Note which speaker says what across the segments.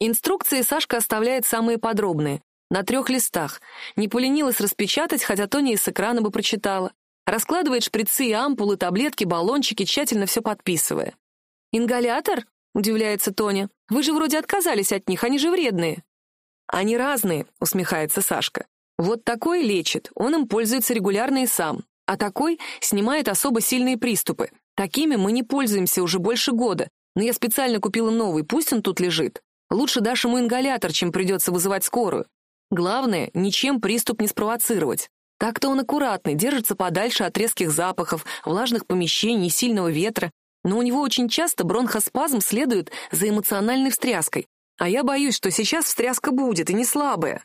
Speaker 1: Инструкции Сашка оставляет самые подробные, на трех листах. Не поленилась распечатать, хотя Тоня и с экрана бы прочитала. Раскладывает шприцы ампулы, таблетки, баллончики, тщательно все подписывая. «Ингалятор?» — удивляется Тоня. «Вы же вроде отказались от них, они же вредные». «Они разные», — усмехается Сашка. «Вот такой лечит, он им пользуется регулярно и сам, а такой снимает особо сильные приступы. Такими мы не пользуемся уже больше года, но я специально купила новый, пусть он тут лежит. Лучше дашь ему ингалятор, чем придется вызывать скорую. Главное, ничем приступ не спровоцировать. Так-то он аккуратный, держится подальше от резких запахов, влажных помещений, сильного ветра, но у него очень часто бронхоспазм следует за эмоциональной встряской. А я боюсь, что сейчас встряска будет, и не слабая.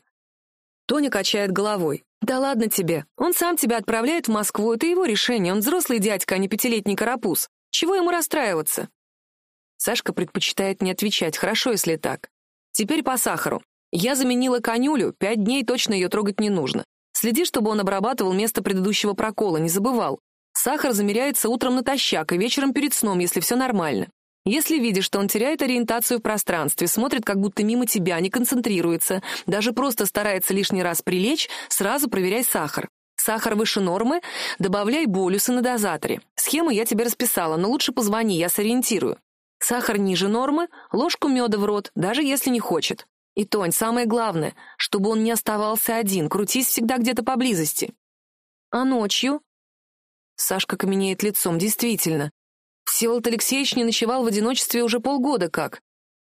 Speaker 1: Тоня качает головой. «Да ладно тебе. Он сам тебя отправляет в Москву, это его решение. Он взрослый дядька, а не пятилетний карапуз. Чего ему расстраиваться?» Сашка предпочитает не отвечать, хорошо, если так. Теперь по сахару. Я заменила конюлю, пять дней точно ее трогать не нужно. Следи, чтобы он обрабатывал место предыдущего прокола, не забывал. Сахар замеряется утром натощак и вечером перед сном, если все нормально. Если видишь, что он теряет ориентацию в пространстве, смотрит как будто мимо тебя, не концентрируется, даже просто старается лишний раз прилечь, сразу проверяй сахар. Сахар выше нормы, добавляй болюсы на дозаторе. Схему я тебе расписала, но лучше позвони, я сориентирую. Сахар ниже нормы, ложку меда в рот, даже если не хочет. И, Тонь, самое главное, чтобы он не оставался один, крутись всегда где-то поблизости. А ночью? Сашка каменеет лицом, действительно. Всеволод Алексеевич не ночевал в одиночестве уже полгода как.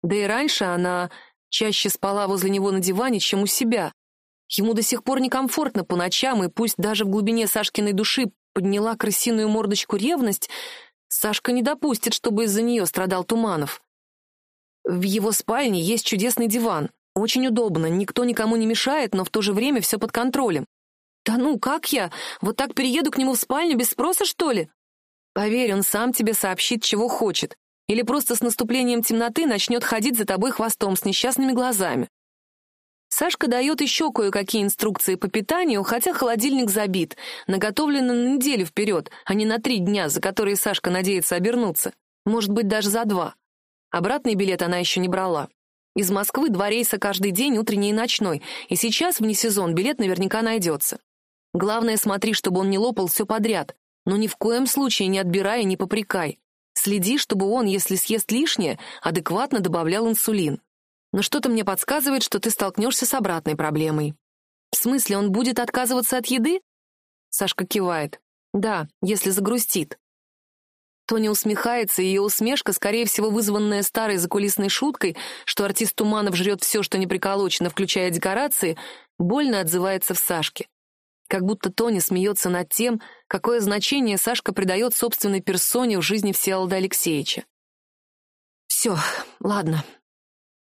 Speaker 1: Да и раньше она чаще спала возле него на диване, чем у себя. Ему до сих пор некомфортно по ночам, и пусть даже в глубине Сашкиной души подняла крысиную мордочку ревность, Сашка не допустит, чтобы из-за нее страдал Туманов. В его спальне есть чудесный диван. Очень удобно, никто никому не мешает, но в то же время все под контролем. Да ну, как я? Вот так перееду к нему в спальню без спроса, что ли? Поверь, он сам тебе сообщит, чего хочет. Или просто с наступлением темноты начнет ходить за тобой хвостом с несчастными глазами. Сашка дает еще кое-какие инструкции по питанию, хотя холодильник забит, наготовлено на неделю вперед, а не на три дня, за которые Сашка надеется обернуться. Может быть, даже за два. Обратный билет она еще не брала. Из Москвы два рейса каждый день, утренний и ночной, и сейчас, вне сезон, билет наверняка найдется. Главное, смотри, чтобы он не лопал все подряд, но ни в коем случае не отбирай и не попрекай. Следи, чтобы он, если съест лишнее, адекватно добавлял инсулин. Но что-то мне подсказывает, что ты столкнешься с обратной проблемой. В смысле, он будет отказываться от еды? Сашка кивает. Да, если загрустит. Тоня усмехается, и ее усмешка, скорее всего, вызванная старой закулисной шуткой, что артист Туманов жрет все, что не приколочено, включая декорации, больно отзывается в Сашке. Как будто Тоня смеется над тем, какое значение Сашка придает собственной персоне в жизни Всеволода Алексеевича. «Все, ладно.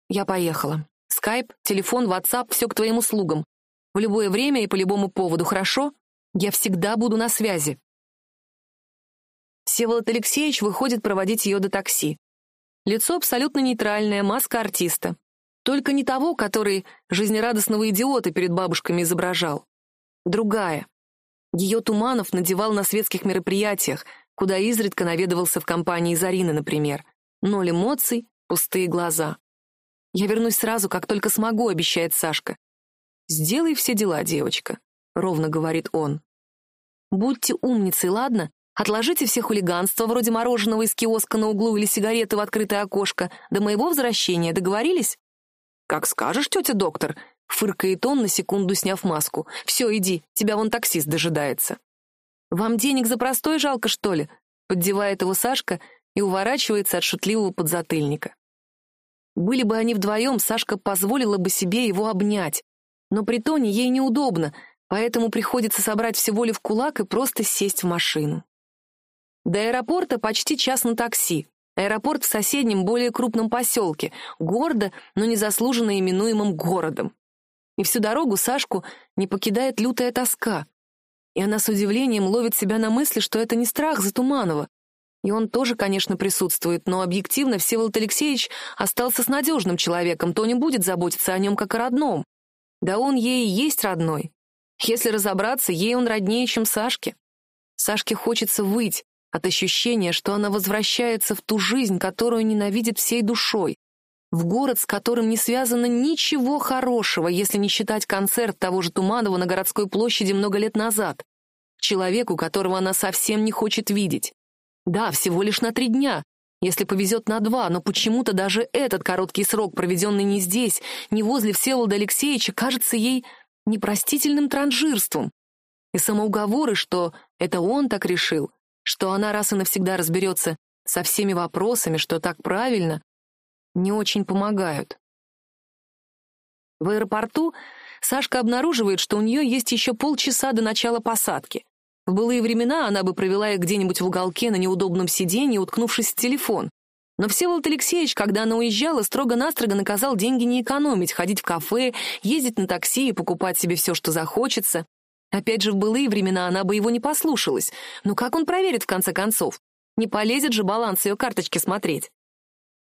Speaker 1: Я поехала. Скайп, телефон, ватсап — все к твоим услугам. В любое время и по любому поводу, хорошо? Я всегда буду на связи». Всеволод Алексеевич выходит проводить ее до такси. Лицо абсолютно нейтральное, маска артиста. Только не того, который жизнерадостного идиота перед бабушками изображал. Другая. Ее Туманов надевал на светских мероприятиях, куда изредка наведывался в компании Зарины, например. Ноль эмоций, пустые глаза. «Я вернусь сразу, как только смогу», — обещает Сашка. «Сделай все дела, девочка», — ровно говорит он. «Будьте умницей, ладно? Отложите все хулиганства, вроде мороженого из киоска на углу или сигареты в открытое окошко, до моего возвращения. Договорились? «Как скажешь, тетя доктор», — фыркает он, на секунду сняв маску. «Все, иди, тебя вон таксист дожидается». «Вам денег за простой жалко, что ли?» — поддевает его Сашка и уворачивается от шутливого подзатыльника. Были бы они вдвоем, Сашка позволила бы себе его обнять. Но при Тоне ей неудобно, поэтому приходится собрать все воли в кулак и просто сесть в машину. До аэропорта почти час на такси. Аэропорт в соседнем, более крупном поселке, гордо, но незаслуженно именуемым городом. И всю дорогу Сашку не покидает лютая тоска. И она с удивлением ловит себя на мысли, что это не страх за Туманова. И он тоже, конечно, присутствует, но объективно Всеволод Алексеевич остался с надежным человеком, то не будет заботиться о нем как о родном. Да он ей и есть родной. Если разобраться, ей он роднее, чем Сашке. Сашке хочется выть, от ощущения, что она возвращается в ту жизнь, которую ненавидит всей душой. В город, с которым не связано ничего хорошего, если не считать концерт того же Туманова на городской площади много лет назад. Человеку, которого она совсем не хочет видеть. Да, всего лишь на три дня, если повезет на два, но почему-то даже этот короткий срок, проведенный не здесь, не возле Всеволода Алексеевича, кажется ей непростительным транжирством. И самоуговоры, что это он так решил, что она раз и навсегда разберется со всеми вопросами, что так правильно, не очень помогают. В аэропорту Сашка обнаруживает, что у нее есть еще полчаса до начала посадки. В былые времена она бы провела их где-нибудь в уголке на неудобном сиденье, уткнувшись в телефон. Но Всеволод Алексеевич, когда она уезжала, строго-настрого наказал деньги не экономить, ходить в кафе, ездить на такси и покупать себе все, что захочется. Опять же, в былые времена она бы его не послушалась. Но как он проверит, в конце концов? Не полезет же баланс ее карточки смотреть.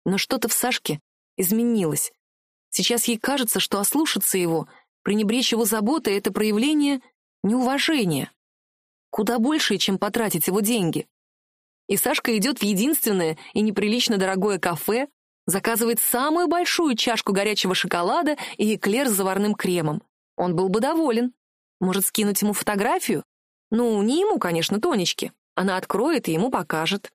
Speaker 1: Но что-то в Сашке изменилось. Сейчас ей кажется, что ослушаться его, пренебречь его заботой — это проявление неуважения куда больше, чем потратить его деньги. И Сашка идет в единственное и неприлично дорогое кафе, заказывает самую большую чашку горячего шоколада и эклер с заварным кремом. Он был бы доволен. Может, скинуть ему фотографию? Ну, не ему, конечно, Тонечке. Она откроет и ему покажет.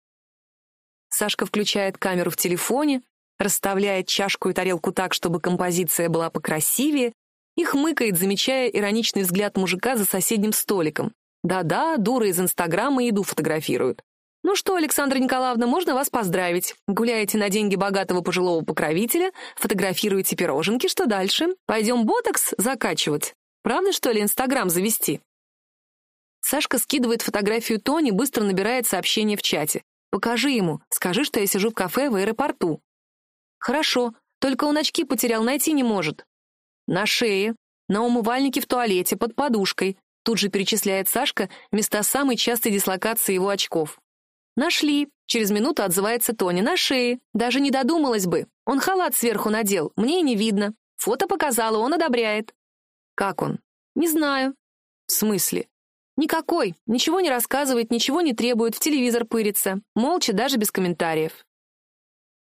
Speaker 1: Сашка включает камеру в телефоне, расставляет чашку и тарелку так, чтобы композиция была покрасивее, и хмыкает, замечая ироничный взгляд мужика за соседним столиком. Да-да, дуры из Инстаграма еду фотографируют. Ну что, Александра Николаевна, можно вас поздравить. Гуляете на деньги богатого пожилого покровителя, фотографируете пироженки, что дальше? Пойдем ботокс закачивать? Правда, что ли, Инстаграм завести? Сашка скидывает фотографию Тони, быстро набирает сообщение в чате. «Покажи ему, скажи, что я сижу в кафе в аэропорту». «Хорошо, только он очки потерял, найти не может». «На шее, на умывальнике в туалете, под подушкой, Тут же перечисляет Сашка места самой частой дислокации его очков. «Нашли», — через минуту отзывается Тони, — «на шее. Даже не додумалась бы. Он халат сверху надел, мне и не видно. Фото показала, он одобряет». «Как он?» «Не знаю». «В смысле?» «Никакой. Ничего не рассказывает, ничего не требует, в телевизор пырится. Молча, даже без комментариев».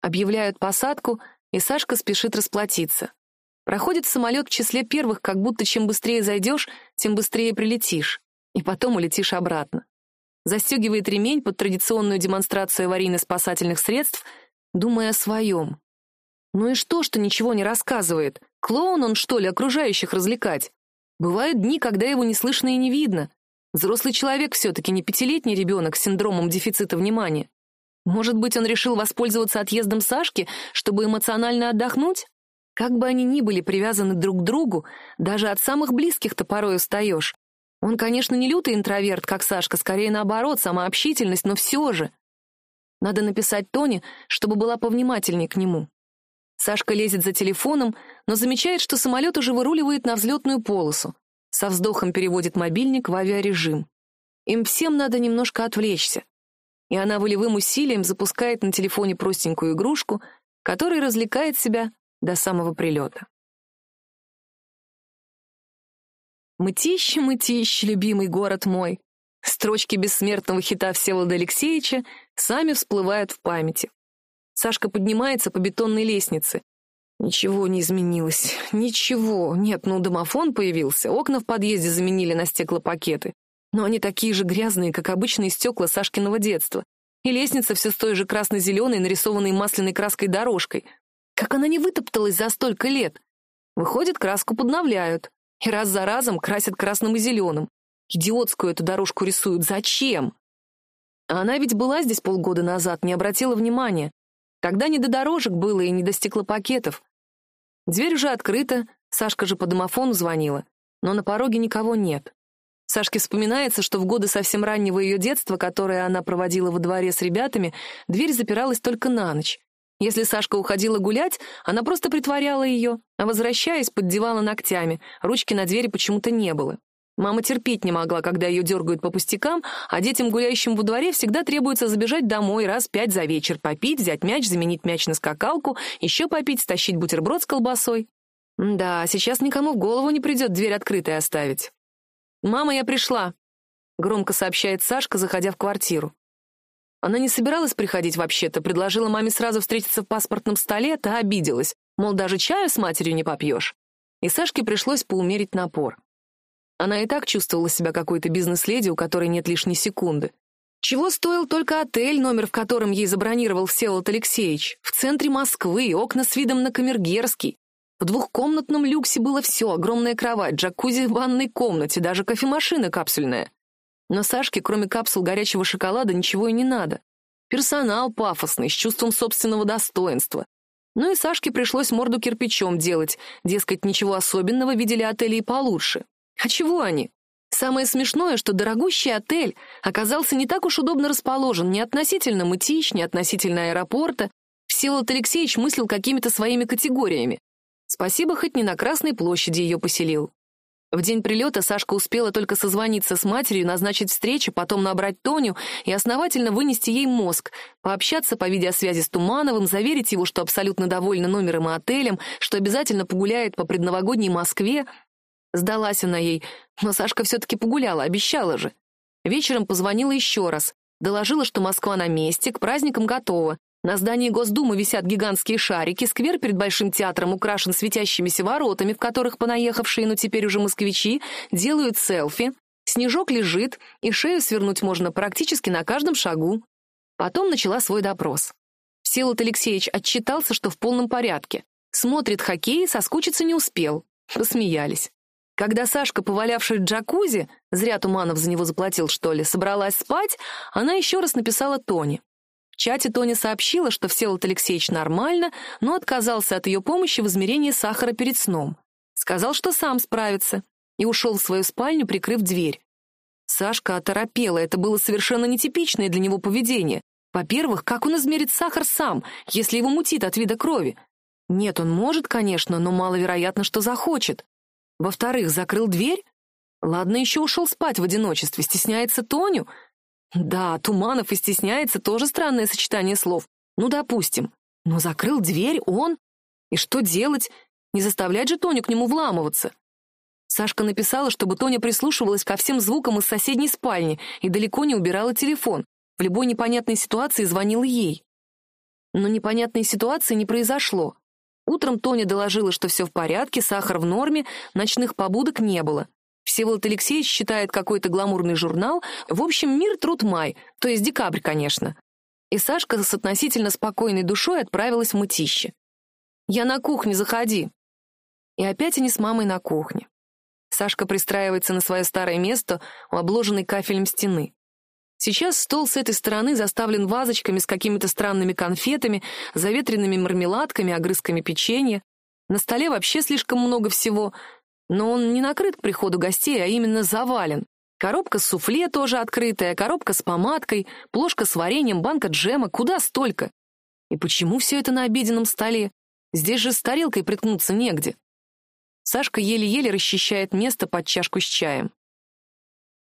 Speaker 1: Объявляют посадку, и Сашка спешит расплатиться. Проходит самолет в числе первых, как будто чем быстрее зайдешь, тем быстрее прилетишь. И потом улетишь обратно. Застегивает ремень под традиционную демонстрацию аварийно-спасательных средств, думая о своем. Ну и что, что ничего не рассказывает? Клоун он, что ли, окружающих развлекать? Бывают дни, когда его не слышно и не видно. Взрослый человек все-таки не пятилетний ребенок с синдромом дефицита внимания. Может быть, он решил воспользоваться отъездом Сашки, чтобы эмоционально отдохнуть? Как бы они ни были привязаны друг к другу, даже от самых близких-то порой устаешь. Он, конечно, не лютый интроверт, как Сашка, скорее наоборот, самообщительность, но все же. Надо написать Тоне, чтобы была повнимательнее к нему. Сашка лезет за телефоном, но замечает, что самолет уже выруливает на взлетную полосу. Со вздохом переводит мобильник в авиарежим. Им всем надо немножко отвлечься. И она волевым усилием запускает на телефоне простенькую игрушку, которая развлекает себя до самого прилета. «Мытищ, мытищ, любимый город мой!» Строчки бессмертного хита Всеволода Алексеевича сами всплывают в памяти. Сашка поднимается по бетонной лестнице. Ничего не изменилось. Ничего. Нет, ну домофон появился, окна в подъезде заменили на стеклопакеты. Но они такие же грязные, как обычные стекла Сашкиного детства. И лестница все с той же красно-зеленой, нарисованной масляной краской дорожкой. Как она не вытопталась за столько лет? Выходит, краску подновляют. И раз за разом красят красным и зеленым. Идиотскую эту дорожку рисуют. Зачем? А она ведь была здесь полгода назад, не обратила внимания. Тогда не до дорожек было и не до стеклопакетов. Дверь уже открыта, Сашка же по домофону звонила, но на пороге никого нет. Сашке вспоминается, что в годы совсем раннего ее детства, которое она проводила во дворе с ребятами, дверь запиралась только на ночь. Если Сашка уходила гулять, она просто притворяла ее, а возвращаясь, поддевала ногтями, ручки на двери почему-то не было. Мама терпеть не могла, когда ее дергают по пустякам, а детям, гуляющим во дворе, всегда требуется забежать домой раз пять за вечер, попить, взять мяч, заменить мяч на скакалку, еще попить, стащить бутерброд с колбасой. Да, сейчас никому в голову не придет дверь открытой оставить. «Мама, я пришла», — громко сообщает Сашка, заходя в квартиру. Она не собиралась приходить вообще-то, предложила маме сразу встретиться в паспортном столе, та обиделась, мол, даже чаю с матерью не попьешь. И Сашке пришлось поумерить напор. Она и так чувствовала себя какой-то бизнес-леди, у которой нет лишней секунды. Чего стоил только отель, номер в котором ей забронировал Всеволод Алексеевич, в центре Москвы, окна с видом на Камергерский. В двухкомнатном люксе было все, огромная кровать, джакузи в ванной комнате, даже кофемашина капсульная. Но Сашке, кроме капсул горячего шоколада, ничего и не надо. Персонал пафосный, с чувством собственного достоинства. Ну и Сашке пришлось морду кирпичом делать, дескать, ничего особенного, видели отели и получше. А чего они? Самое смешное, что дорогущий отель оказался не так уж удобно расположен ни относительно мытищ, ни относительно аэропорта. Всеволод Алексеевич мыслил какими-то своими категориями. Спасибо, хоть не на Красной площади ее поселил. В день прилета Сашка успела только созвониться с матерью, назначить встречу, потом набрать Тоню и основательно вынести ей мозг, пообщаться по видеосвязи с Тумановым, заверить его, что абсолютно довольна номером и отелем, что обязательно погуляет по предновогодней Москве. Сдалась она ей, но Сашка все-таки погуляла, обещала же. Вечером позвонила еще раз, доложила, что Москва на месте, к праздникам готова, на здании Госдумы висят гигантские шарики, сквер перед Большим театром украшен светящимися воротами, в которых понаехавшие, но теперь уже москвичи, делают селфи. Снежок лежит, и шею свернуть можно практически на каждом шагу. Потом начала свой допрос. Всеволод Алексеевич отчитался, что в полном порядке. Смотрит хоккей, соскучиться не успел. Посмеялись. Когда Сашка, повалявшись в джакузи, зря Туманов за него заплатил, что ли, собралась спать, она еще раз написала Тони чате Тоня сообщила, что Всеволод Алексеевич нормально, но отказался от ее помощи в измерении сахара перед сном. Сказал, что сам справится, и ушел в свою спальню, прикрыв дверь. Сашка оторопела, это было совершенно нетипичное для него поведение. Во-первых, как он измерит сахар сам, если его мутит от вида крови? Нет, он может, конечно, но маловероятно, что захочет. Во-вторых, закрыл дверь? Ладно, еще ушел спать в одиночестве, стесняется Тоню — да, Туманов и стесняется тоже странное сочетание слов. Ну, допустим. Но закрыл дверь он. И что делать? Не заставлять же Тоню к нему вламываться. Сашка написала, чтобы Тоня прислушивалась ко всем звукам из соседней спальни и далеко не убирала телефон. В любой непонятной ситуации звонил ей. Но непонятной ситуации не произошло. Утром Тоня доложила, что все в порядке, сахар в норме, ночных побудок не было. Всеволод Алексеевич считает какой-то гламурный журнал. В общем, мир труд май, то есть декабрь, конечно. И Сашка с относительно спокойной душой отправилась в мытище. «Я на кухне, заходи». И опять они с мамой на кухне. Сашка пристраивается на свое старое место у обложенной кафелем стены. Сейчас стол с этой стороны заставлен вазочками с какими-то странными конфетами, заветренными мармеладками, огрызками печенья. На столе вообще слишком много всего — но он не накрыт к приходу гостей, а именно завален. Коробка с суфле тоже открытая, коробка с помадкой, плошка с вареньем, банка джема. Куда столько? И почему все это на обеденном столе? Здесь же с тарелкой приткнуться негде. Сашка еле-еле расчищает место под чашку с чаем.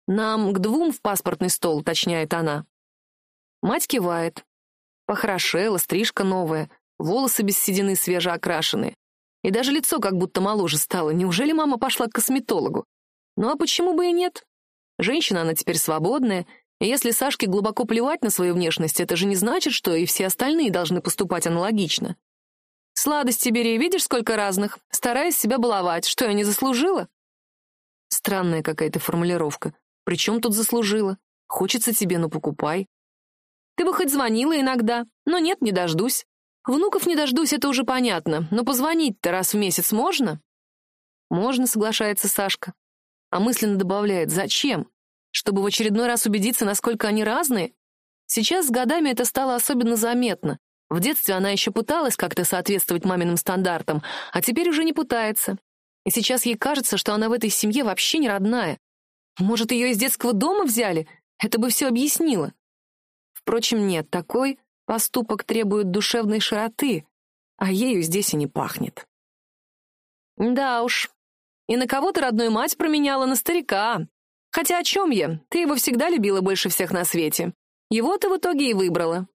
Speaker 1: «Нам к двум в паспортный стол», — уточняет она. Мать кивает. Похорошела, стрижка новая, волосы без седины свежеокрашенные. И даже лицо как будто моложе стало. Неужели мама пошла к косметологу? Ну а почему бы и нет? Женщина она теперь свободная, и если Сашке глубоко плевать на свою внешность, это же не значит, что и все остальные должны поступать аналогично. Сладости бери, видишь, сколько разных, стараясь себя баловать. Что, я не заслужила? Странная какая-то формулировка. Причем тут заслужила? Хочется тебе, ну покупай. Ты бы хоть звонила иногда, но нет, не дождусь. Внуков не дождусь, это уже понятно, но позвонить-то раз в месяц можно? Можно, соглашается Сашка. А мысленно добавляет, зачем? Чтобы в очередной раз убедиться, насколько они разные? Сейчас с годами это стало особенно заметно. В детстве она еще пыталась как-то соответствовать маминым стандартам, а теперь уже не пытается. И сейчас ей кажется, что она в этой семье вообще не родная. Может, ее из детского дома взяли? Это бы все объяснило. Впрочем, нет, такой Поступок требует душевной широты, а ею здесь и не пахнет. Да уж. И на кого ты родную мать променяла на старика? Хотя о чем я? Ты его всегда любила больше всех на свете. Его ты в итоге и выбрала.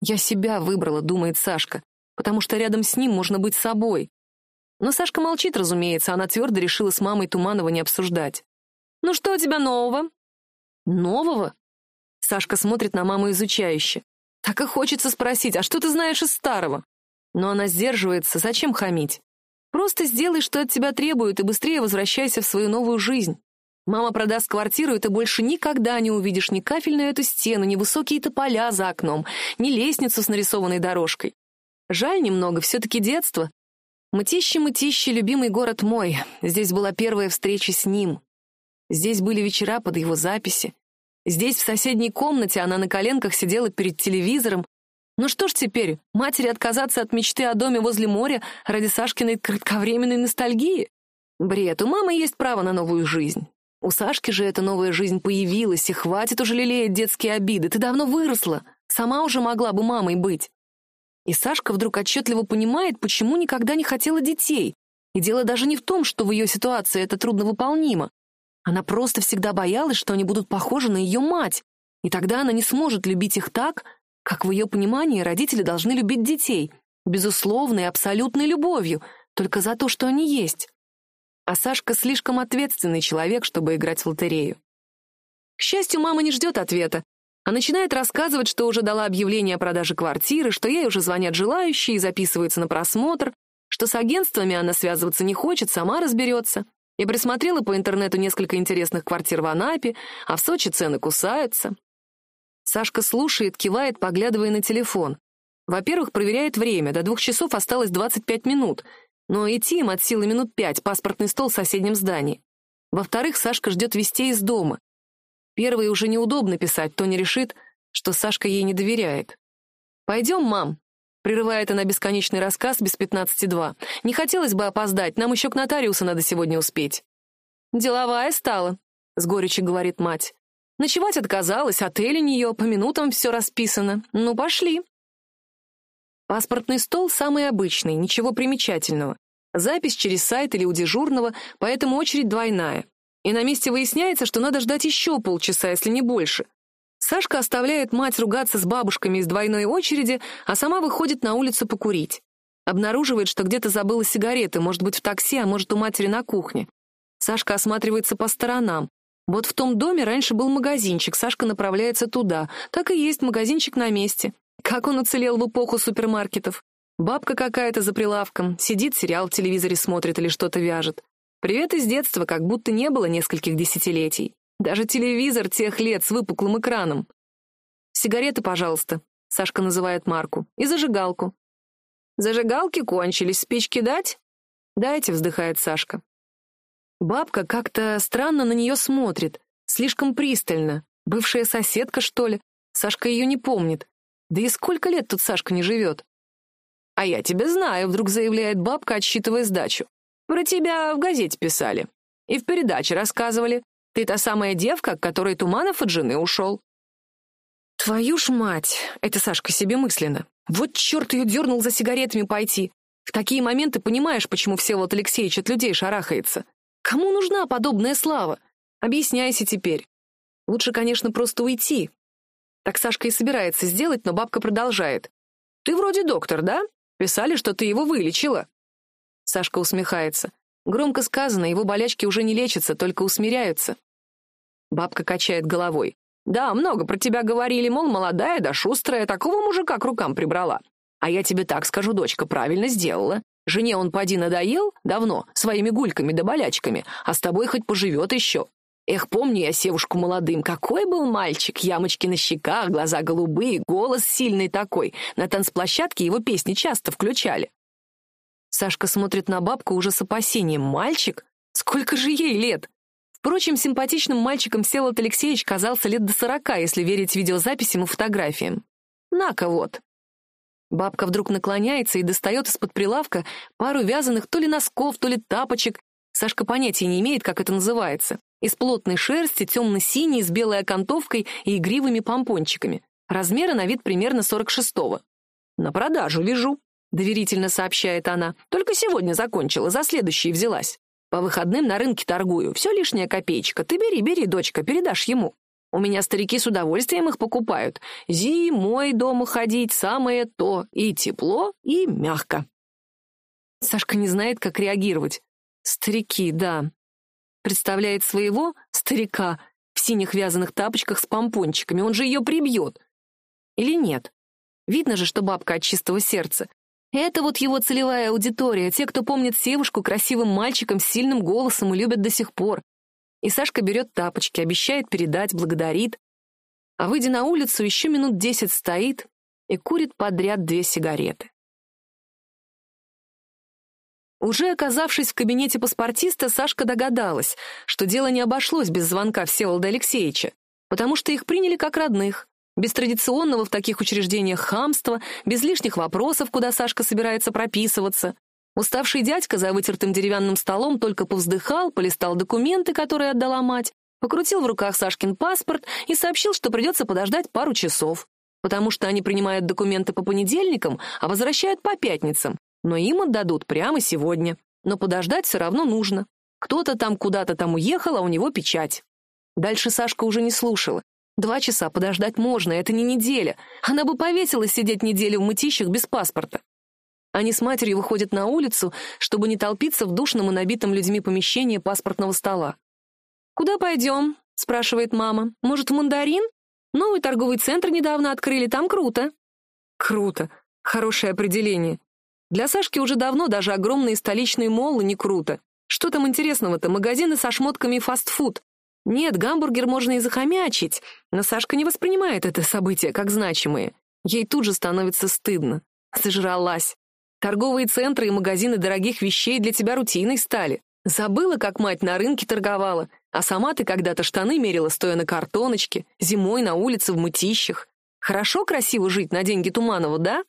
Speaker 1: Я себя выбрала, думает Сашка, потому что рядом с ним можно быть собой. Но Сашка молчит, разумеется, она твердо решила с мамой Туманова не обсуждать. «Ну что у тебя нового?» «Нового? Сашка смотрит на маму изучающе. Так и хочется спросить, а что ты знаешь из старого? Но она сдерживается, зачем хамить? Просто сделай, что от тебя требуют, и быстрее возвращайся в свою новую жизнь. Мама продаст квартиру, и ты больше никогда не увидишь ни кафельную эту стену, ни высокие тополя за окном, ни лестницу с нарисованной дорожкой. Жаль немного, все-таки детство. Мытище, мытище, любимый город мой. Здесь была первая встреча с ним. Здесь были вечера под его записи. Здесь, в соседней комнате, она на коленках сидела перед телевизором. Ну что ж теперь, матери отказаться от мечты о доме возле моря ради Сашкиной кратковременной ностальгии? Бред, у мамы есть право на новую жизнь. У Сашки же эта новая жизнь появилась, и хватит уже лелеять детские обиды. Ты давно выросла, сама уже могла бы мамой быть. И Сашка вдруг отчетливо понимает, почему никогда не хотела детей. И дело даже не в том, что в ее ситуации это трудновыполнимо. Она просто всегда боялась, что они будут похожи на ее мать, и тогда она не сможет любить их так, как в ее понимании родители должны любить детей, безусловной, абсолютной любовью, только за то, что они есть. А Сашка слишком ответственный человек, чтобы играть в лотерею. К счастью, мама не ждет ответа, а начинает рассказывать, что уже дала объявление о продаже квартиры, что ей уже звонят желающие и записываются на просмотр, что с агентствами она связываться не хочет, сама разберется. И присмотрела по интернету несколько интересных квартир в Анапе, а в Сочи цены кусаются. Сашка слушает, кивает, поглядывая на телефон. Во-первых, проверяет время, до двух часов осталось 25 минут — но идти им от силы минут пять, паспортный стол в соседнем здании. Во-вторых, Сашка ждет вестей из дома. Первый уже неудобно писать, то не решит, что Сашка ей не доверяет. «Пойдем, мам», — прерывает она бесконечный рассказ без пятнадцати два. «Не хотелось бы опоздать, нам еще к нотариусу надо сегодня успеть». «Деловая стала», — с горечью говорит мать. Ночевать отказалась, отель у нее, по минутам все расписано. Ну, пошли. Паспортный стол самый обычный, ничего примечательного. Запись через сайт или у дежурного, поэтому очередь двойная. И на месте выясняется, что надо ждать еще полчаса, если не больше. Сашка оставляет мать ругаться с бабушками из двойной очереди, а сама выходит на улицу покурить. Обнаруживает, что где-то забыла сигареты, может быть, в такси, а может, у матери на кухне. Сашка осматривается по сторонам. Вот в том доме раньше был магазинчик, Сашка направляется туда. Так и есть магазинчик на месте. Как он уцелел в эпоху супермаркетов? Бабка какая-то за прилавком, сидит, сериал в телевизоре смотрит или что-то вяжет. Привет из детства, как будто не было нескольких десятилетий. Даже телевизор тех лет с выпуклым экраном. «Сигареты, пожалуйста», — Сашка называет марку, — «и зажигалку». «Зажигалки кончились, спички дать?» «Дайте», — вздыхает Сашка. Бабка как-то странно на нее смотрит, слишком пристально. Бывшая соседка, что ли? Сашка ее не помнит. Да и сколько лет тут Сашка не живет? «А я тебя знаю», — вдруг заявляет бабка, отсчитывая сдачу. «Про тебя в газете писали. И в передаче рассказывали. Ты та самая девка, к которой Туманов от жены ушел». «Твою ж мать!» — это Сашка себе мысленно. «Вот черт ее дернул за сигаретами пойти. В такие моменты понимаешь, почему Всеволод Алексеевич от людей шарахается. Кому нужна подобная слава? Объясняйся теперь. Лучше, конечно, просто уйти, так Сашка и собирается сделать, но бабка продолжает. «Ты вроде доктор, да? Писали, что ты его вылечила». Сашка усмехается. Громко сказано, его болячки уже не лечатся, только усмиряются. Бабка качает головой. «Да, много про тебя говорили, мол, молодая да шустрая, такого мужика к рукам прибрала. А я тебе так скажу, дочка, правильно сделала. Жене он поди надоел давно, своими гульками да болячками, а с тобой хоть поживет еще. Эх, помню я севушку молодым, какой был мальчик, ямочки на щеках, глаза голубые, голос сильный такой. На танцплощадке его песни часто включали. Сашка смотрит на бабку уже с опасением. Мальчик? Сколько же ей лет? Впрочем, симпатичным мальчиком Всеволод Алексеевич казался лет до сорока, если верить видеозаписям и фотографиям. На-ка вот. Бабка вдруг наклоняется и достает из-под прилавка пару вязаных то ли носков, то ли тапочек. Сашка понятия не имеет, как это называется. Из плотной шерсти, темно-синий, с белой окантовкой и игривыми помпончиками. Размеры на вид примерно 46-го. «На продажу лежу», — доверительно сообщает она. «Только сегодня закончила, за следующие взялась. По выходным на рынке торгую. Все лишняя копеечка. Ты бери, бери, дочка, передашь ему. У меня старики с удовольствием их покупают. Зимой дома ходить самое то. И тепло, и мягко». Сашка не знает, как реагировать. Старики, да представляет своего старика в синих вязаных тапочках с помпончиками. Он же ее прибьет. Или нет? Видно же, что бабка от чистого сердца. Это вот его целевая аудитория, те, кто помнит Севушку красивым мальчиком с сильным голосом и любят до сих пор. И Сашка берет тапочки, обещает передать, благодарит. А выйдя на улицу, еще минут десять стоит и курит подряд две сигареты. Уже оказавшись в кабинете паспортиста, Сашка догадалась, что дело не обошлось без звонка Всеволода Алексеевича, потому что их приняли как родных, без традиционного в таких учреждениях хамства, без лишних вопросов, куда Сашка собирается прописываться. Уставший дядька за вытертым деревянным столом только повздыхал, полистал документы, которые отдала мать, покрутил в руках Сашкин паспорт и сообщил, что придется подождать пару часов, потому что они принимают документы по понедельникам, а возвращают по пятницам, но им отдадут прямо сегодня. Но подождать все равно нужно. Кто-то там куда-то там уехал, а у него печать. Дальше Сашка уже не слушала. Два часа подождать можно, это не неделя. Она бы повесилась сидеть неделю в мытищах без паспорта. Они с матерью выходят на улицу, чтобы не толпиться в душном и набитом людьми помещении паспортного стола. «Куда пойдем?» — спрашивает мама. «Может, в мандарин? Новый торговый центр недавно открыли, там круто». «Круто. Хорошее определение. Для Сашки уже давно даже огромные столичные моллы не круто. Что там интересного-то, магазины со шмотками и фастфуд? Нет, гамбургер можно и захомячить, но Сашка не воспринимает это событие как значимые. Ей тут же становится стыдно. Сожралась. Торговые центры и магазины дорогих вещей для тебя рутиной стали. Забыла, как мать на рынке торговала, а сама ты когда-то штаны мерила, стоя на картоночке, зимой на улице в мытищах. Хорошо красиво жить на деньги Туманова, да?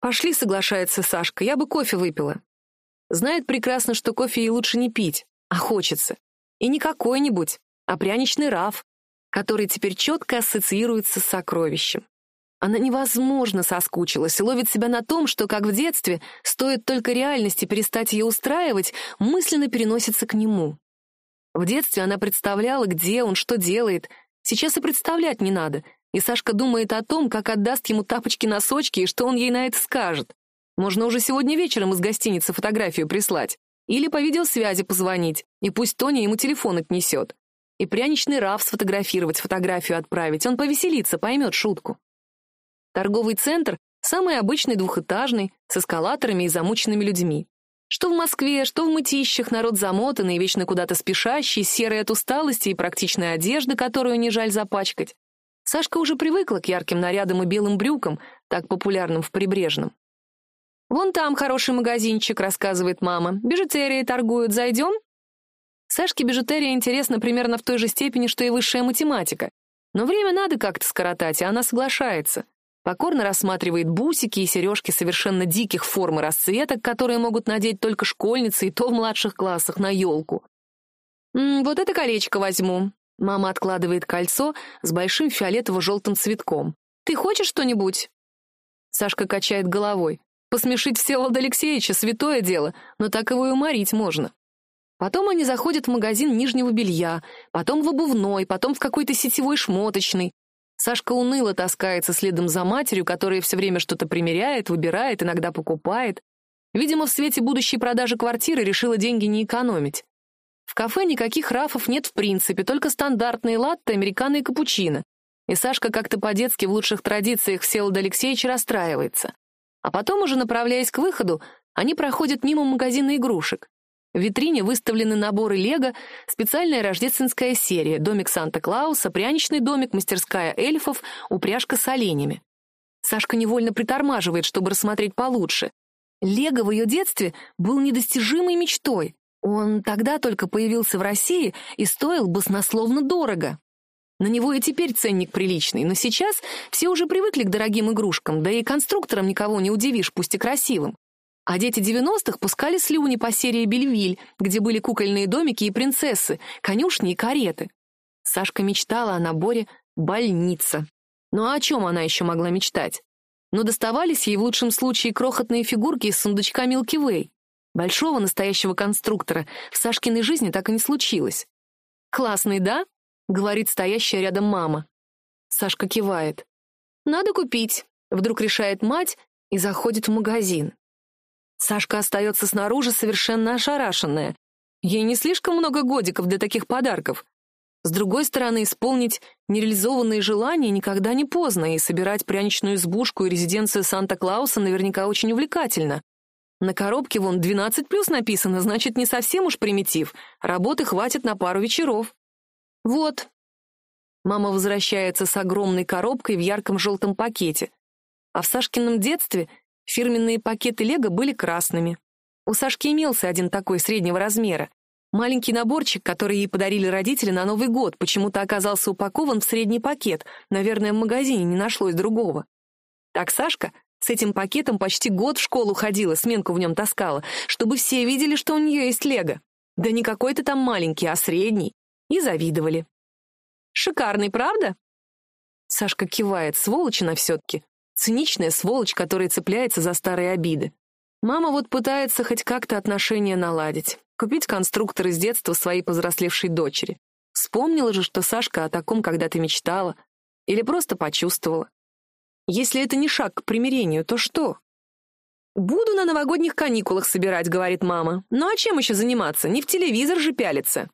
Speaker 1: «Пошли», — соглашается Сашка, — «я бы кофе выпила». Знает прекрасно, что кофе ей лучше не пить, а хочется. И не какой-нибудь, а пряничный раф, который теперь четко ассоциируется с сокровищем. Она невозможно соскучилась ловит себя на том, что, как в детстве, стоит только реальности перестать ее устраивать, мысленно переносится к нему. В детстве она представляла, где он, что делает. Сейчас и представлять не надо — и Сашка думает о том, как отдаст ему тапочки-носочки и что он ей на это скажет. Можно уже сегодня вечером из гостиницы фотографию прислать. Или по видеосвязи позвонить, и пусть Тоня ему телефон отнесет. И пряничный Раф сфотографировать, фотографию отправить. Он повеселится, поймет шутку. Торговый центр — самый обычный двухэтажный, с эскалаторами и замученными людьми. Что в Москве, что в мытищах народ замотанный, вечно куда-то спешащий, серый от усталости и практичной одежды, которую не жаль запачкать. Сашка уже привыкла к ярким нарядам и белым брюкам, так популярным в Прибрежном. «Вон там хороший магазинчик», — рассказывает мама. «Бижутерией торгуют. Зайдем?» Сашке бижутерия интересна примерно в той же степени, что и высшая математика. Но время надо как-то скоротать, и она соглашается. Покорно рассматривает бусики и сережки совершенно диких форм и расцветок, которые могут надеть только школьницы и то в младших классах на елку. «М -м, «Вот это колечко возьму», Мама откладывает кольцо с большим фиолетово-желтым цветком. «Ты хочешь что-нибудь?» Сашка качает головой. Посмешить Всеволода Алексеевича — святое дело, но так его и уморить можно. Потом они заходят в магазин нижнего белья, потом в обувной, потом в какой-то сетевой шмоточный. Сашка уныло таскается следом за матерью, которая все время что-то примеряет, выбирает, иногда покупает. Видимо, в свете будущей продажи квартиры решила деньги не экономить. В кафе никаких рафов нет в принципе, только стандартные латте, американо и капучино. И Сашка как-то по-детски в лучших традициях Всеволода Алексеевича расстраивается. А потом, уже направляясь к выходу, они проходят мимо магазина игрушек. В витрине выставлены наборы Лего, специальная рождественская серия, домик Санта-Клауса, пряничный домик, мастерская эльфов, упряжка с оленями. Сашка невольно притормаживает, чтобы рассмотреть получше. Лего в ее детстве был недостижимой мечтой. Он тогда только появился в России и стоил баснословно дорого. На него и теперь ценник приличный, но сейчас все уже привыкли к дорогим игрушкам, да и конструкторам никого не удивишь, пусть и красивым. А дети 90-х пускали слюни по серии «Бельвиль», где были кукольные домики и принцессы, конюшни и кареты. Сашка мечтала о наборе «больница». Ну а о чем она еще могла мечтать? Но доставались ей в лучшем случае крохотные фигурки из сундучка Милки Вэй. Большого настоящего конструктора в Сашкиной жизни так и не случилось. «Классный, да?» — говорит стоящая рядом мама. Сашка кивает. «Надо купить», — вдруг решает мать и заходит в магазин. Сашка остается снаружи совершенно ошарашенная. Ей не слишком много годиков для таких подарков. С другой стороны, исполнить нереализованные желания никогда не поздно, и собирать пряничную избушку и резиденцию Санта-Клауса наверняка очень увлекательно. На коробке вон 12 плюс написано, значит, не совсем уж примитив. Работы хватит на пару вечеров. Вот. Мама возвращается с огромной коробкой в ярком желтом пакете. А в Сашкином детстве фирменные пакеты Лего были красными. У Сашки имелся один такой среднего размера. Маленький наборчик, который ей подарили родители на Новый год, почему-то оказался упакован в средний пакет. Наверное, в магазине не нашлось другого. Так Сашка с этим пакетом почти год в школу ходила, сменку в нем таскала, чтобы все видели, что у нее есть лего. Да не какой-то там маленький, а средний. И завидовали. Шикарный, правда? Сашка кивает, сволочь она все-таки. Циничная сволочь, которая цепляется за старые обиды. Мама вот пытается хоть как-то отношения наладить. Купить конструктор из детства своей повзрослевшей дочери. Вспомнила же, что Сашка о таком когда-то мечтала. Или просто почувствовала. Если это не шаг к примирению, то что? «Буду на новогодних каникулах собирать», — говорит мама. «Ну а чем еще заниматься? Не в телевизор же пялиться».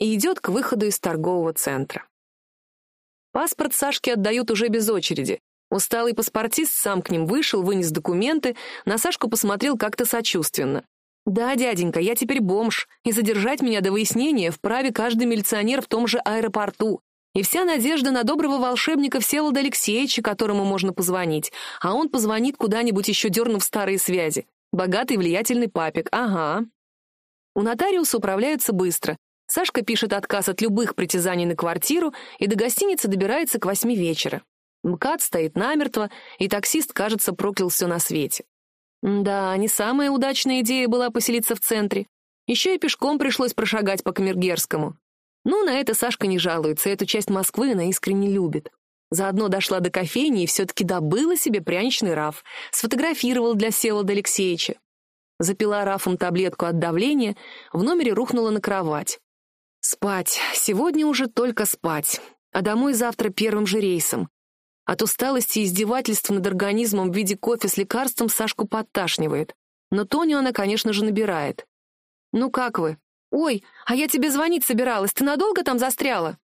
Speaker 1: И идет к выходу из торгового центра. Паспорт Сашке отдают уже без очереди. Усталый паспортист сам к ним вышел, вынес документы, на Сашку посмотрел как-то сочувственно. «Да, дяденька, я теперь бомж, и задержать меня до выяснения вправе каждый милиционер в том же аэропорту. И вся надежда на доброго волшебника Всеволода Алексеевича, которому можно позвонить. А он позвонит куда-нибудь еще дернув старые связи. Богатый влиятельный папик, ага». У нотариуса управляются быстро. Сашка пишет отказ от любых притязаний на квартиру и до гостиницы добирается к восьми вечера. МКАД стоит намертво, и таксист, кажется, проклял все на свете. Да, не самая удачная идея была поселиться в центре. Еще и пешком пришлось прошагать по Камергерскому. Ну, на это Сашка не жалуется, эту часть Москвы она искренне любит. Заодно дошла до кофейни и все-таки добыла себе пряничный раф, сфотографировала для Всеволода Алексеевича. Запила рафом таблетку от давления, в номере рухнула на кровать. Спать. Сегодня уже только спать. А домой завтра первым же рейсом. От усталости и издевательств над организмом в виде кофе с лекарством Сашку подташнивает. Но Тоню она, конечно же, набирает. «Ну как вы?» «Ой, а я тебе звонить собиралась. Ты надолго там застряла?»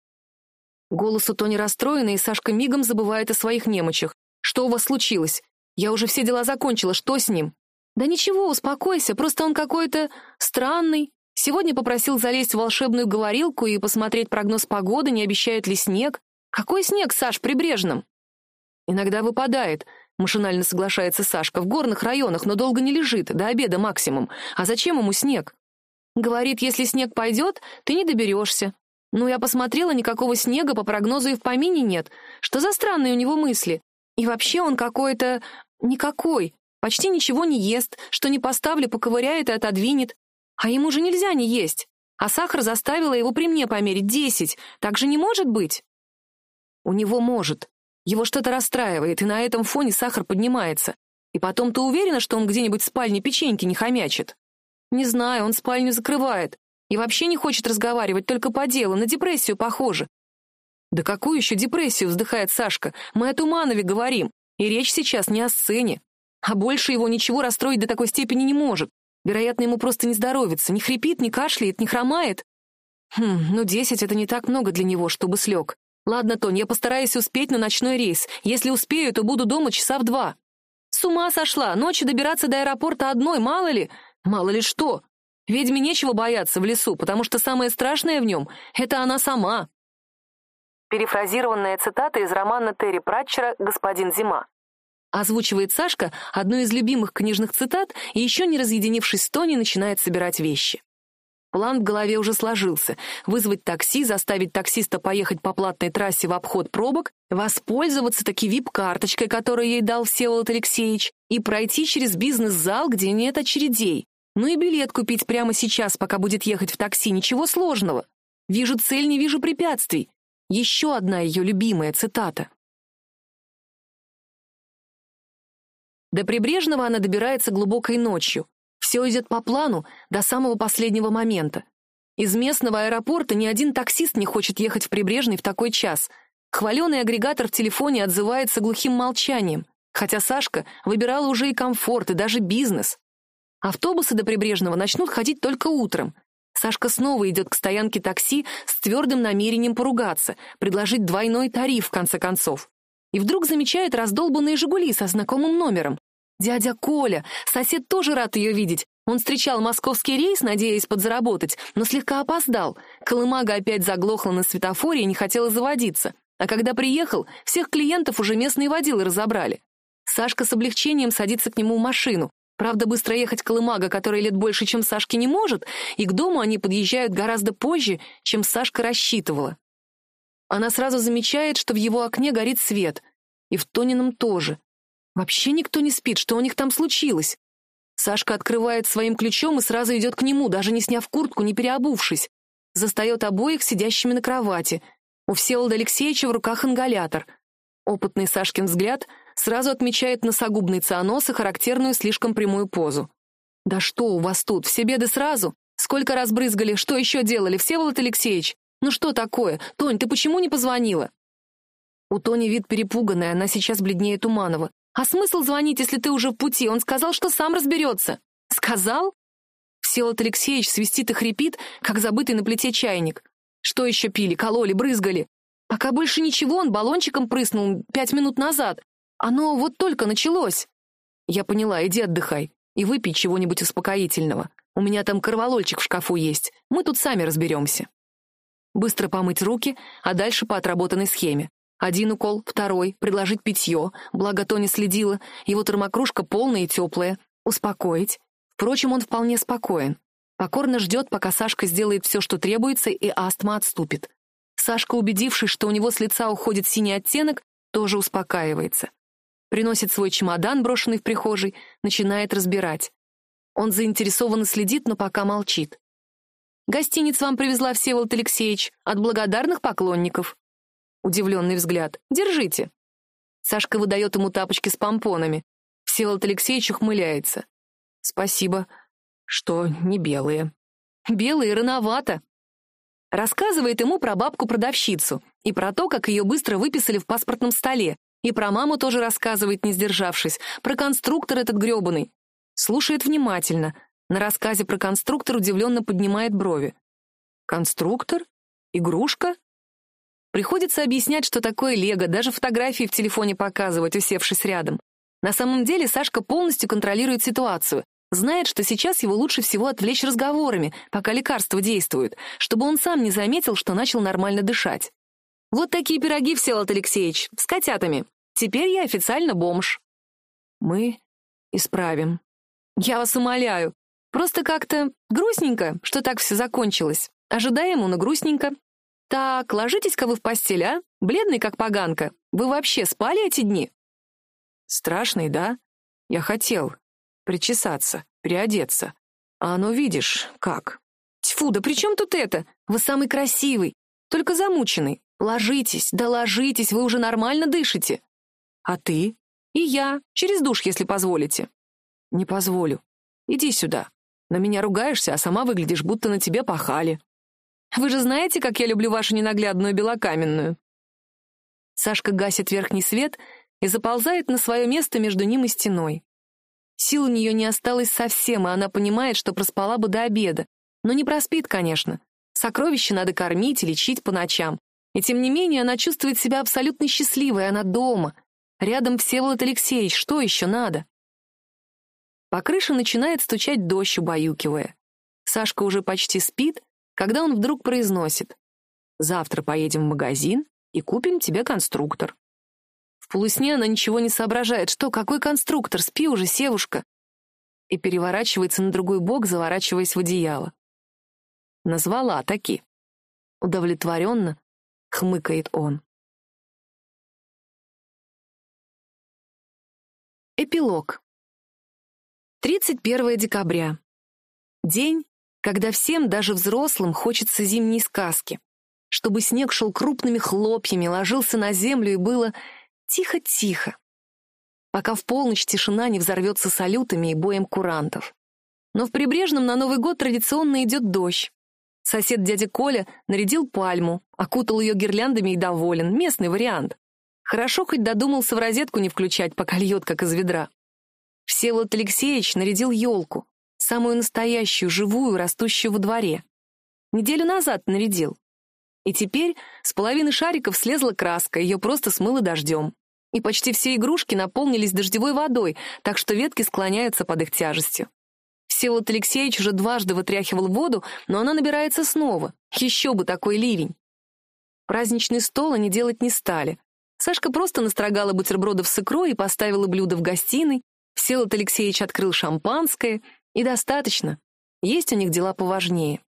Speaker 1: Голос у Тони расстроенный, и Сашка мигом забывает о своих немочах. «Что у вас случилось? Я уже все дела закончила. Что с ним?» «Да ничего, успокойся. Просто он какой-то странный. Сегодня попросил залезть в волшебную говорилку и посмотреть прогноз погоды, не обещает ли снег. Какой снег, Саш, прибрежным?» «Иногда выпадает», — машинально соглашается Сашка, «в горных районах, но долго не лежит, до обеда максимум. А зачем ему снег?» «Говорит, если снег пойдет, ты не доберешься». «Ну, я посмотрела, никакого снега по прогнозу и в помине нет. Что за странные у него мысли? И вообще он какой-то... никакой. Почти ничего не ест, что не поставлю, поковыряет и отодвинет. А ему же нельзя не есть. А сахар заставила его при мне померить десять. Так же не может быть?» «У него может», его что-то расстраивает, и на этом фоне сахар поднимается. И потом ты уверена, что он где-нибудь в спальне печеньки не хомячит? Не знаю, он спальню закрывает. И вообще не хочет разговаривать, только по делу, на депрессию похоже. Да какую еще депрессию, вздыхает Сашка. Мы о Туманове говорим, и речь сейчас не о сцене. А больше его ничего расстроить до такой степени не может. Вероятно, ему просто не здоровится, не хрипит, не кашляет, не хромает. Хм, ну десять — это не так много для него, чтобы слег. Ладно, Тонь, я постараюсь успеть на ночной рейс. Если успею, то буду дома часа в два. С ума сошла. Ночью добираться до аэропорта одной, мало ли. Мало ли что. Ведьме нечего бояться в лесу, потому что самое страшное в нем — это она сама. Перефразированная цитата из романа Терри Пратчера «Господин Зима». Озвучивает Сашка одну из любимых книжных цитат и еще не разъединившись с Тони, начинает собирать вещи. План в голове уже сложился. Вызвать такси, заставить таксиста поехать по платной трассе в обход пробок, воспользоваться таки вип-карточкой, которую ей дал Всеволод Алексеевич, и пройти через бизнес-зал, где нет очередей. Ну и билет купить прямо сейчас, пока будет ехать в такси, ничего сложного. Вижу цель, не вижу препятствий. Еще одна ее любимая цитата. До Прибрежного она добирается глубокой ночью. Все идет по плану до самого последнего момента. Из местного аэропорта ни один таксист не хочет ехать в Прибрежный в такой час. Хваленый агрегатор в телефоне отзывается глухим молчанием, хотя Сашка выбирала уже и комфорт, и даже бизнес. Автобусы до Прибрежного начнут ходить только утром. Сашка снова идет к стоянке такси с твердым намерением поругаться, предложить двойной тариф, в конце концов. И вдруг замечает раздолбанные «Жигули» со знакомым номером. Дядя Коля, сосед тоже рад ее видеть. Он встречал московский рейс, надеясь подзаработать, но слегка опоздал. Колымага опять заглохла на светофоре и не хотела заводиться. А когда приехал, всех клиентов уже местные водилы разобрали. Сашка с облегчением садится к нему в машину. Правда, быстро ехать Колымага, который лет больше, чем Сашке, не может, и к дому они подъезжают гораздо позже, чем Сашка рассчитывала. Она сразу замечает, что в его окне горит свет, и в Тонином тоже. Вообще никто не спит, что у них там случилось? Сашка открывает своим ключом и сразу идет к нему, даже не сняв куртку, не переобувшись. Застает обоих сидящими на кровати. У Всеволода Алексеевича в руках ингалятор. Опытный Сашкин взгляд сразу отмечает носогубный цианоз и характерную слишком прямую позу. «Да что у вас тут? Все беды сразу? Сколько раз брызгали? Что еще делали? Всеволод Алексеевич? Ну что такое? Тонь, ты почему не позвонила?» У Тони вид перепуганный, она сейчас бледнее Туманова. А смысл звонить, если ты уже в пути? Он сказал, что сам разберется. Сказал? Всеволод Алексеевич свистит и хрипит, как забытый на плите чайник. Что еще пили, кололи, брызгали? Пока больше ничего, он баллончиком прыснул пять минут назад. Оно вот только началось. Я поняла, иди отдыхай и выпей чего-нибудь успокоительного. У меня там корвалольчик в шкафу есть. Мы тут сами разберемся. Быстро помыть руки, а дальше по отработанной схеме. Один укол, второй, предложить питье, благо Тони следила, его термокружка полная и теплая. Успокоить. Впрочем, он вполне спокоен. Покорно ждет, пока Сашка сделает все, что требуется, и астма отступит. Сашка, убедившись, что у него с лица уходит синий оттенок, тоже успокаивается. Приносит свой чемодан, брошенный в прихожей, начинает разбирать. Он заинтересованно следит, но пока молчит. «Гостиниц вам привезла Всеволод Алексеевич от благодарных поклонников», Удивленный взгляд. «Держите». Сашка выдает ему тапочки с помпонами. Всеволод Алексеевич ухмыляется. «Спасибо, что не белые». «Белые рановато». Рассказывает ему про бабку-продавщицу и про то, как ее быстро выписали в паспортном столе, и про маму тоже рассказывает, не сдержавшись, про конструктор этот гребаный. Слушает внимательно. На рассказе про конструктор удивленно поднимает брови. «Конструктор? Игрушка?» Приходится объяснять, что такое лего, даже фотографии в телефоне показывать, усевшись рядом. На самом деле Сашка полностью контролирует ситуацию, знает, что сейчас его лучше всего отвлечь разговорами, пока лекарства действуют, чтобы он сам не заметил, что начал нормально дышать. Вот такие пироги, Всеволод Алексеевич, с котятами. Теперь я официально бомж. Мы исправим. Я вас умоляю. Просто как-то грустненько, что так все закончилось. Ожидаемо, но грустненько. «Так, ложитесь-ка вы в постель, а? Бледный, как поганка. Вы вообще спали эти дни?» «Страшный, да? Я хотел причесаться, приодеться. А оно, видишь, как?» «Тьфу, да при чем тут это? Вы самый красивый, только замученный. Ложитесь, да ложитесь, вы уже нормально дышите. А ты? И я, через душ, если позволите». «Не позволю. Иди сюда. На меня ругаешься, а сама выглядишь, будто на тебе пахали». Вы же знаете, как я люблю вашу ненаглядную белокаменную?» Сашка гасит верхний свет и заползает на свое место между ним и стеной. Сил у нее не осталось совсем, и она понимает, что проспала бы до обеда. Но не проспит, конечно. Сокровища надо кормить и лечить по ночам. И тем не менее она чувствует себя абсолютно счастливой, она дома. Рядом Всеволод Алексеевич, что еще надо? По крыше начинает стучать дождь, убаюкивая. Сашка уже почти спит, когда он вдруг произносит «Завтра поедем в магазин и купим тебе конструктор». В полусне она ничего не соображает. Что, какой конструктор? Спи уже, севушка. И переворачивается на другой бок, заворачиваясь в одеяло. Назвала таки. Удовлетворенно хмыкает он. Эпилог. 31 декабря. День, когда всем, даже взрослым, хочется зимней сказки, чтобы снег шел крупными хлопьями, ложился на землю и было тихо-тихо, пока в полночь тишина не взорвется салютами и боем курантов. Но в Прибрежном на Новый год традиционно идет дождь. Сосед дядя Коля нарядил пальму, окутал ее гирляндами и доволен. Местный вариант. Хорошо хоть додумался в розетку не включать, пока льет, как из ведра. Всеволод Алексеевич нарядил елку самую настоящую, живую, растущую во дворе. Неделю назад нарядил. И теперь с половины шариков слезла краска, ее просто смыло дождем. И почти все игрушки наполнились дождевой водой, так что ветки склоняются под их тяжестью. Всеволод Алексеевич уже дважды вытряхивал воду, но она набирается снова. Еще бы такой ливень. Праздничный стол они делать не стали. Сашка просто настрогала бутербродов с икрой и поставила блюдо в гостиной. Всеволод Алексеевич открыл шампанское. И достаточно. Есть у них дела поважнее.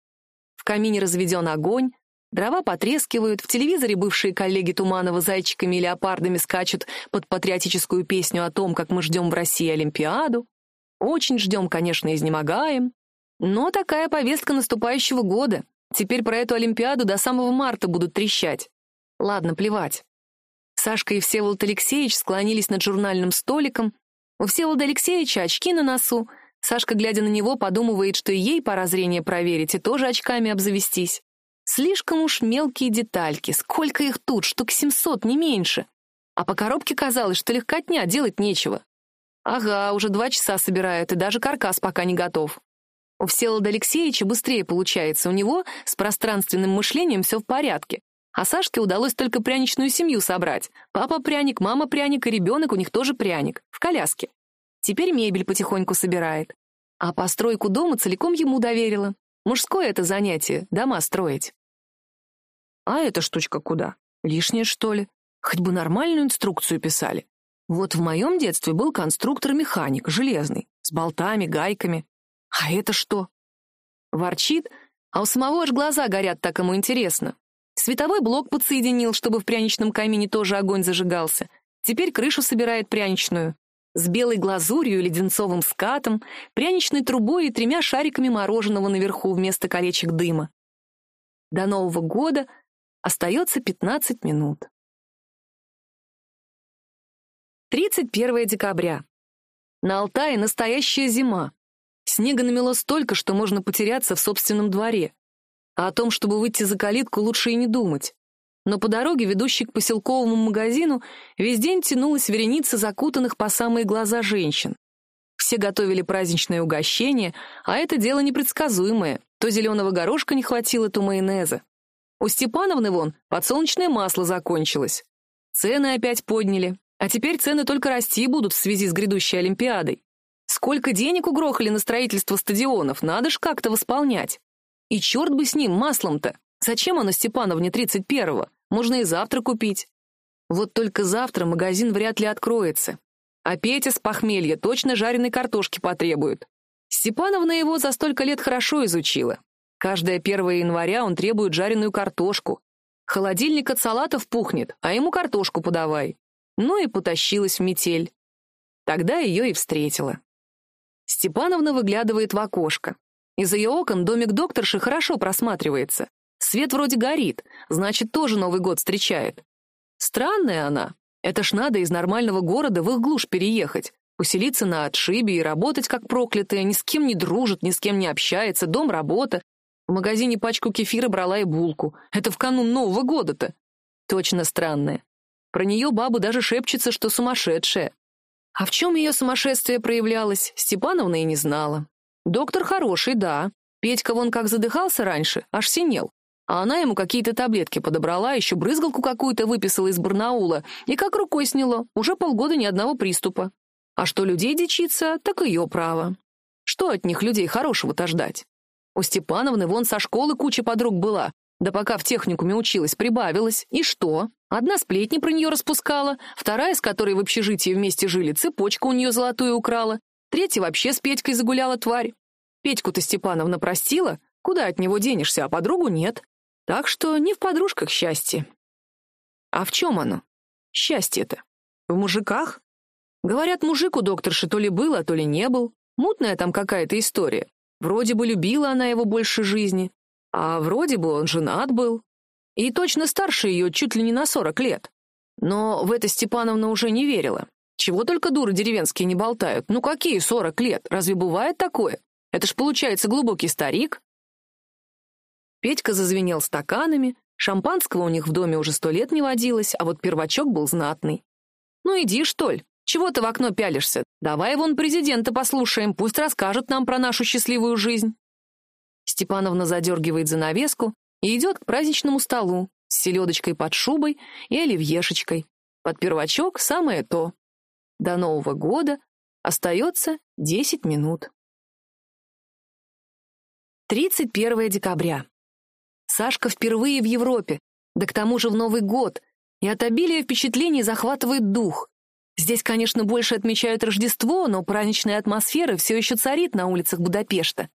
Speaker 1: В камине разведен огонь, дрова потрескивают, в телевизоре бывшие коллеги Туманова зайчиками и леопардами скачут под патриотическую песню о том, как мы ждем в России Олимпиаду. Очень ждем, конечно, изнемогаем. Но такая повестка наступающего года. Теперь про эту Олимпиаду до самого марта будут трещать. Ладно, плевать. Сашка и Всеволод Алексеевич склонились над журнальным столиком. У Всеволода Алексеевича очки на носу. Сашка, глядя на него, подумывает, что ей пора зрение проверить и тоже очками обзавестись. Слишком уж мелкие детальки. Сколько их тут? Штук семьсот, не меньше. А по коробке казалось, что легкотня, делать нечего. Ага, уже два часа собирают, и даже каркас пока не готов. У Всеволода Алексеевича быстрее получается, у него с пространственным мышлением все в порядке. А Сашке удалось только пряничную семью собрать. Папа пряник, мама пряник и ребенок у них тоже пряник, в коляске. Теперь мебель потихоньку собирает. А постройку дома целиком ему доверила. Мужское это занятие — дома строить. А эта штучка куда? Лишняя, что ли? Хоть бы нормальную инструкцию писали. Вот в моем детстве был конструктор-механик, железный, с болтами, гайками. А это что? Ворчит, а у самого аж глаза горят, так ему интересно. Световой блок подсоединил, чтобы в пряничном камине тоже огонь зажигался. Теперь крышу собирает пряничную. С белой глазурью и леденцовым скатом, пряничной трубой и тремя шариками мороженого наверху вместо колечек дыма. До Нового года остается 15 минут. 31 декабря. На Алтае настоящая зима. Снега намело столько, что можно потеряться в собственном дворе. А о том, чтобы выйти за калитку, лучше и не думать. Но по дороге, ведущей к поселковому магазину, весь день тянулась вереница закутанных по самые глаза женщин. Все готовили праздничное угощение, а это дело непредсказуемое. То зеленого горошка не хватило, то майонеза. У Степановны вон подсолнечное масло закончилось. Цены опять подняли, а теперь цены только расти будут в связи с грядущей Олимпиадой. Сколько денег угрохали на строительство стадионов, надо ж как-то восполнять. И черт бы с ним, маслом-то. Зачем оно Степановне 31-го? Можно и завтра купить. Вот только завтра магазин вряд ли откроется. А Петя с похмелья точно жареной картошки потребует. Степановна его за столько лет хорошо изучила. Каждое 1 января он требует жареную картошку. Холодильник от салатов пухнет, а ему картошку подавай. Ну и потащилась в метель. Тогда ее и встретила. Степановна выглядывает в окошко. Из ее окон домик докторши хорошо просматривается. Свет вроде горит, значит, тоже Новый год встречает. Странная она. Это ж надо из нормального города в их глушь переехать, поселиться на отшибе и работать как проклятая, ни с кем не дружит, ни с кем не общается, дом, работа, в магазине пачку кефира брала и булку. Это в канун Нового года-то. Точно странная. Про нее баба даже шепчется, что сумасшедшая. А в чем ее сумасшествие проявлялось, Степановна и не знала. Доктор хороший, да. Петька вон как задыхался раньше, аж синел. А она ему какие-то таблетки подобрала, еще брызгалку какую-то выписала из Барнаула, и как рукой сняло, уже полгода ни одного приступа. А что людей дичится, так ее право. Что от них людей хорошего-то ждать? У Степановны вон со школы куча подруг была, да пока в техникуме училась, прибавилась. И что? Одна сплетни про нее распускала, вторая, с которой в общежитии вместе жили, цепочку у нее золотую украла, третья вообще с Петькой загуляла тварь. Петьку-то Степановна простила, куда от него денешься, а подругу нет. Так что не в подружках счастье. А в чем оно? Счастье-то? В мужиках? Говорят, мужик у докторши то ли был, а то ли не был. Мутная там какая-то история. Вроде бы любила она его больше жизни, а вроде бы он женат был. И точно старше ее чуть ли не на сорок лет. Но в это Степановна уже не верила. Чего только дуры деревенские не болтают. Ну какие сорок лет? Разве бывает такое? Это ж получается глубокий старик. Петька зазвенел стаканами, шампанского у них в доме уже сто лет не водилось, а вот первачок был знатный. «Ну иди, что ли, чего ты в окно пялишься? Давай вон президента послушаем, пусть расскажет нам про нашу счастливую жизнь». Степановна задергивает занавеску и идет к праздничному столу с селедочкой под шубой и оливьешечкой. Под первачок самое то. До Нового года остается 10 минут. 31 декабря. Сашка впервые в Европе, да к тому же в Новый год, и от обилия впечатлений захватывает дух. Здесь, конечно, больше отмечают Рождество, но праздничная атмосфера все еще царит на улицах Будапешта.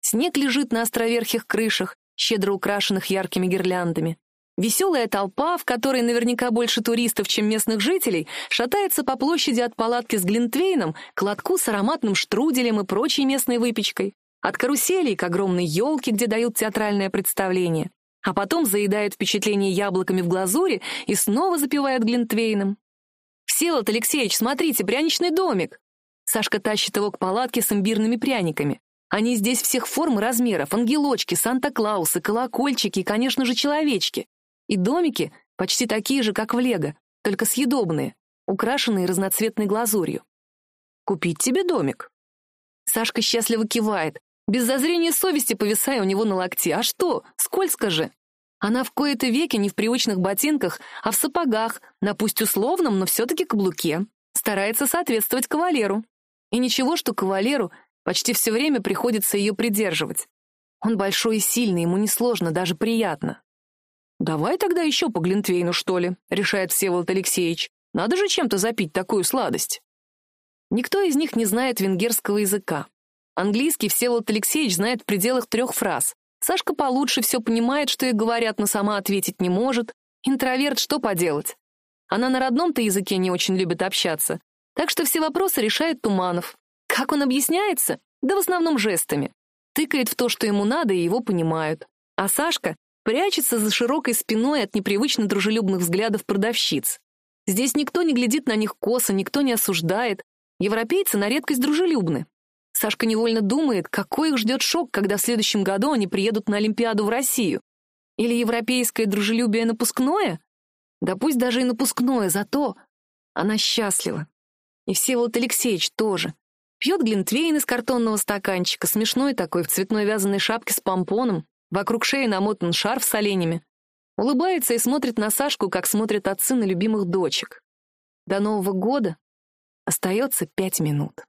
Speaker 1: Снег лежит на островерхих крышах, щедро украшенных яркими гирляндами. Веселая толпа, в которой наверняка больше туристов, чем местных жителей, шатается по площади от палатки с глинтвейном к лотку с ароматным штруделем и прочей местной выпечкой. От каруселей к огромной елке, где дают театральное представление. А потом заедают впечатление яблоками в глазури и снова запивают глинтвейном. «Всеволод Алексеевич, смотрите, пряничный домик!» Сашка тащит его к палатке с имбирными пряниками. Они здесь всех форм и размеров, ангелочки, Санта-Клаусы, колокольчики и, конечно же, человечки. И домики почти такие же, как в Лего, только съедобные, украшенные разноцветной глазурью. «Купить тебе домик?» Сашка счастливо кивает, без зазрения совести повисая у него на локте. «А что? Скользко же!» Она в кои-то веки не в привычных ботинках, а в сапогах, на пусть условном, но все-таки каблуке. Старается соответствовать кавалеру. И ничего, что кавалеру почти все время приходится ее придерживать. Он большой и сильный, ему несложно, даже приятно. «Давай тогда еще по Глинтвейну, что ли», — решает Всеволод Алексеевич. «Надо же чем-то запить такую сладость». Никто из них не знает венгерского языка. Английский Всеволод Алексеевич знает в пределах трех фраз. Сашка получше все понимает, что ей говорят, но сама ответить не может. Интроверт, что поделать? Она на родном-то языке не очень любит общаться. Так что все вопросы решает Туманов. Как он объясняется? Да в основном жестами. Тыкает в то, что ему надо, и его понимают. А Сашка прячется за широкой спиной от непривычно дружелюбных взглядов продавщиц. Здесь никто не глядит на них косо, никто не осуждает. Европейцы на редкость дружелюбны. Сашка невольно думает, какой их ждет шок, когда в следующем году они приедут на Олимпиаду в Россию. Или европейское дружелюбие напускное? Да пусть даже и напускное, зато она счастлива. И Всеволод Алексеевич тоже. Пьет глинтвейн из картонного стаканчика, смешной такой, в цветной вязаной шапке с помпоном, вокруг шеи намотан шарф с оленями. Улыбается и смотрит на Сашку, как смотрят отцы на любимых дочек. До Нового года остается пять минут.